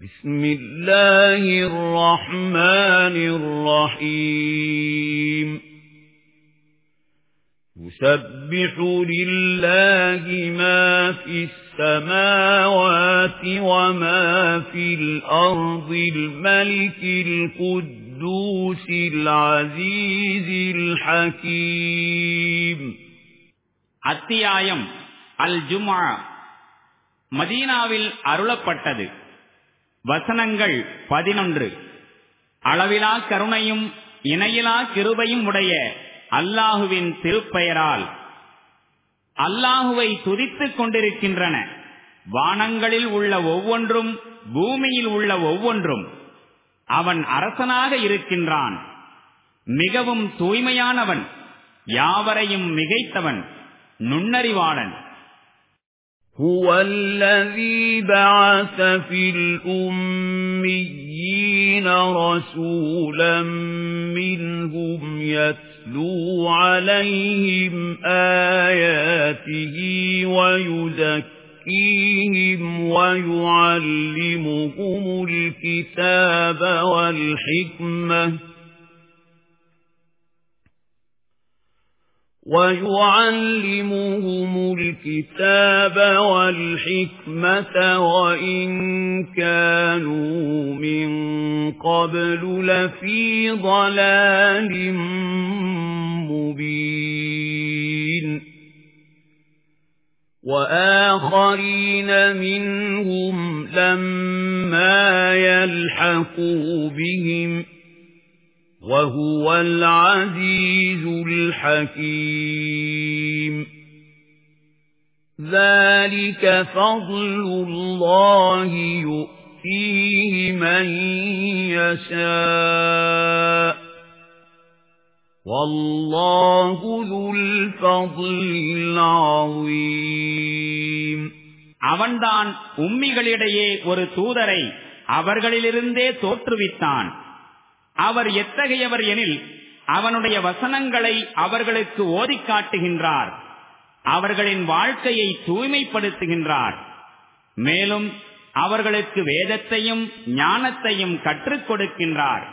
بسم الله الرحمن الرحيم يسبح لله ما في السماوات وما في الأرض الملك القدوس العزيز الحكيم அத்தியாயம் அல் ஜுமா மதீனாவில் அருளப்பட்டது வசனங்கள் பதினொன்று. அளவிலா கருணையும் இணையிலா கிருபையும் உடைய அல்லாஹுவின் திருப்பெயரால் அல்லாஹுவை துதித்துக் கொண்டிருக்கின்றன. வானங்களில் உள்ள ஒவ்வொன்றும் பூமியில் உள்ள ஒவ்வொன்றும் அவன் அரசனாக இருக்கின்றான். மிகவும் தூய்மையானவன் யாவரையும் மிகைத்தவன் நுண்ணறிவாளன். هو الذي بعث في الأميين رسولا منهم يتلو عليهم آياته ويزكيهم ويعلمهم الكتاب والحكمة وَيُعَلِّمُهُمُ الْكِتَابَ وَالْحِكْمَةَ وَإِنْ كَانُوا مِنْ قَبْلُ لَفِي ضَلَالٍ مُبِينٍ. وَآخَرِينَ مِنْهُمْ لَمَّا يَلْحَقُوا بِهِمْ وَهُوَ الْعَزِيزُ الْحَكِيمُ ذَلِكَ فَضْلُ اللَّهِ يُؤْتِيهِ مَن يَشَاءُ وَاللَّهُ ذُو الْفَضْلِ الْعَظِيمِ அவன்தான் உம்மிகளிடையே ஒரு தூதரை அவர்களிலிருந்தே தோற்றுவித்தான் அவர் எத்தகையவர் எனில் அவனுடைய வசனங்களை அவர்களுக்கு ஓதி காட்டுகின்றார். அவர்களின் வாழ்க்கையை தூய்மைப்படுத்துகின்றார். மேலும் அவர்களுக்கு வேதத்தையும் ஞானத்தையும் கற்றுக் கொடுக்கின்றார்.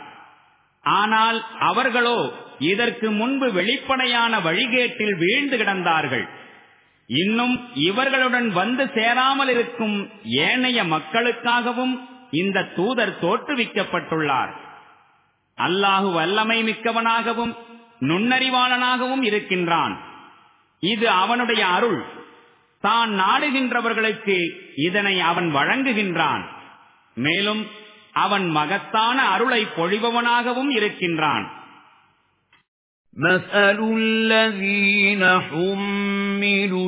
ஆனால் அவர்களோ இதற்கு முன்பு வெளிப்படையான வழிகேட்டில் வீழ்ந்து கிடந்தார்கள். இன்னும் இவர்களுடன் வந்து சேராமல் இருக்கும் ஏனைய மக்களுக்காகவும் இந்த தூதர் தோற்றுவிக்கப்பட்டுள்ளார். அல்லாஹு வல்லமை மிக்கவனாகவும் நுண்ணறிவாளனாகவும் இருக்கின்றான் இது அவனுடைய அருள் தான் நாடுகின்றவர்களுக்கு இதனை அவன் வழங்குகின்றான் மேலும் அவன் மகத்தான அருளை பொழிபவனாகவும் இருக்கின்றான் مثل الذين حملوا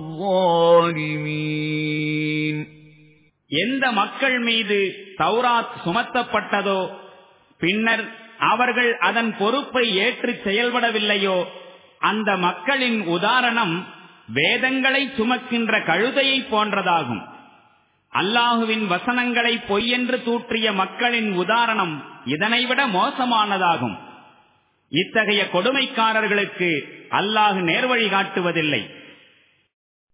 الظالمين எந்த மக்கள் மீது தௌராத் சுமத்தப்பட்டதோ பின்னர் அவர்கள் அதன் பொறுப்பை ஏற்று செயல்படவில்லையோ அந்த மக்களின் உதாரணம் வேதங்களை சுமக்கின்ற கழுதையை போன்றதாகும் அல்லாஹுவின் வசனங்களை பொய்யென்று தூற்றிய மக்களின் உதாரணம் இதனைவிட மோசமானதாகும் இத்தகைய கொடுமைக்காரர்களுக்கு அல்லாஹ் நேர்வழி காட்டுவதில்லை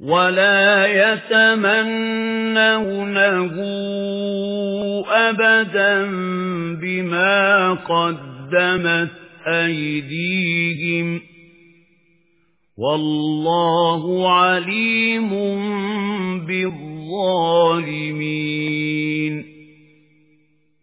وَلَا يَتَمَنَّوْنَهُ أَبَدًا بِمَا قَدَّمَتْ أَيْدِيهِمْ وَاللَّهُ عَلِيمٌ بِالظَّالِمِينَ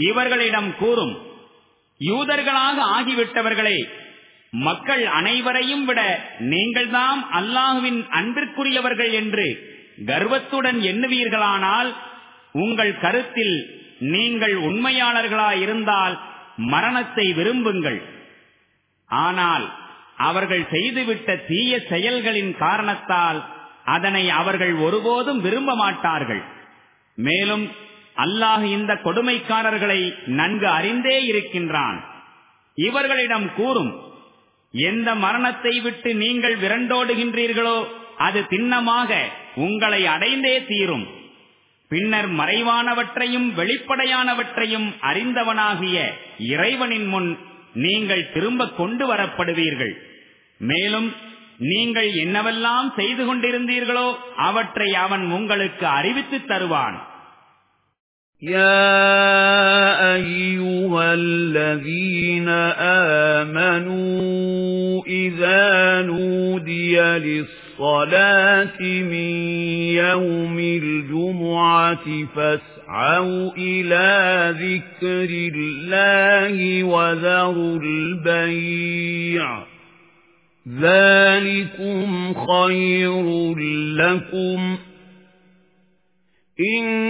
இவர்களிடம் கூறும் யூதர்களாக ஆகிவிட்டவர்களே மக்கள் அனைவரையும் விட நீங்கள்தான் அல்லாஹுவின் அன்பிற்குரியவர்கள் என்று கர்வத்துடன் எண்ணுவீர்களானால் உங்கள் கருத்தில் நீங்கள் உண்மையாளர்களாயிருந்தால் மரணத்தை விரும்புங்கள். ஆனால் அவர்கள் செய்துவிட்ட தீய செயல்களின் காரணத்தால் அதனை அவர்கள் ஒருபோதும் விரும்ப மாட்டார்கள் மேலும் அல்லாஹ் இந்த கொடுமைக்காரர்களை நன்கு அறிந்தே இருக்கின்றான். இவர்களிடம் கூறும் எந்த மரணத்தை விட்டு நீங்கள் விரண்டோடுகின்றீர்களோ அது திண்ணமாக உங்களை அடைந்தே தீரும். பின்னர் மறைவானவற்றையும் வெளிப்படையானவற்றையும் அறிந்தவனாகிய இறைவனின் முன் நீங்கள் திரும்ப கொண்டு வரப்படுவீர்கள். மேலும் நீங்கள் என்னவெல்லாம் செய்து கொண்டிருந்தீர்களோ அவற்றை அவன் உங்களுக்கு அறிவித்துத் தருவான். يا أيها الذين آمنوا إذا نودي للصلاة من يوم الجمعة فاسعوا إلى ذكر الله وذروا البيع ذلكم خير لكم إن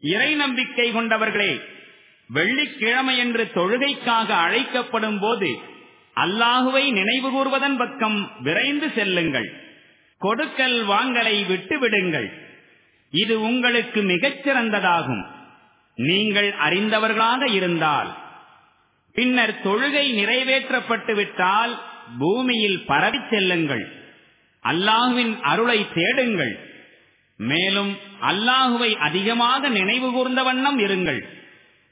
இறை நம்பிக்கை கொண்டவர்களே வெள்ளிக்கிழமை என்று தொழுகைக்காக அழைக்கப்படும் போது அல்லாஹுவை நினைவு கூர்வதன் பக்கம் விரைந்து செல்லுங்கள். கொடுக்கல் வாங்கலை விட்டுவிடுங்கள். இது உங்களுக்கு மிகச்சிறந்ததாகும். நீங்கள் அறிந்தவர்களாக இருந்தால். பின்னர் தொழுகை நிறைவேற்றப்பட்டு விட்டால் பூமியில் பரவிச் செல்லுங்கள். அல்லாஹுவின் அருளை தேடுங்கள். மேலும் அல்லாஹுவை அதிகமாக நினைவு கூர்ந்த வண்ணம் இருங்கள்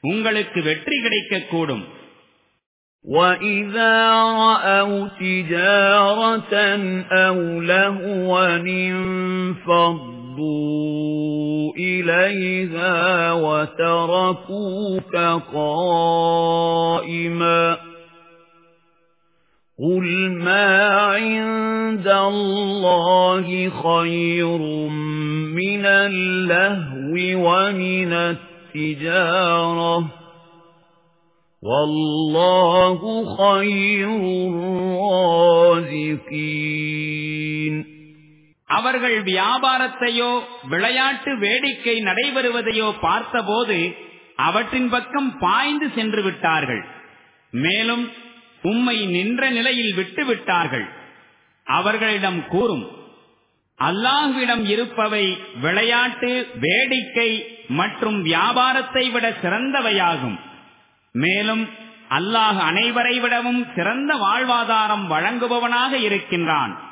உங்களுக்கு வெற்றி கிடைக்கக்கூடும் وَإِذَا رَأَوْا تِجَارَةً أَوْ لَهْوًا انفَضُّوا إِلَيْهَا وَتَرَكُوكَ قَائِمًا قُلْ مَا عِندَ اللَّهِ خَيْرٌ مِنَ اللَّهْوِ وَمِنَ التِّجَارَةِ وَاللَّهُ خَيْرُ الرَّازِقِينَ அவர்கள் வியாபாரத்தையோ விளையாட்டு வேடிக்கை நடைபெறுவதையோ பார்த்தபோது அவற்றின் பக்கம் பாய்ந்து சென்று விட்டார்கள் மேலும் உம்மை நின்ற நிலையில் விட்டு விட்டார்கள் அவர்களிடம் கூறும் அல்லாஹ்விடம் இருப்பவை விளையாட்டு வேடிக்கை மற்றும் வியாபாரத்தை விட சிறந்தவையாகும். மேலும் அல்லாஹ் அனைவரை விடவும் சிறந்த வாழ்வாதாரம் வழங்குபவனாக இருக்கின்றான்.